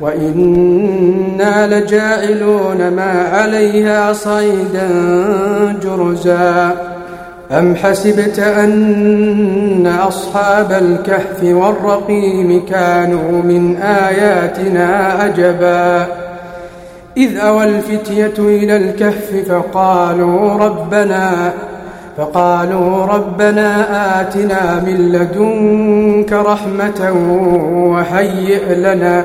وإنا لجاعلون ما عليها صعيدا جرزا. أم حسبت أن أصحاب الكهف والرقيم كانوا من آياتنا عجبا إذ أوى الفتية إلى الكهف فقالوا ربنا فقالوا ربنا آتنا من لدنك رحمة وهيئ لنا.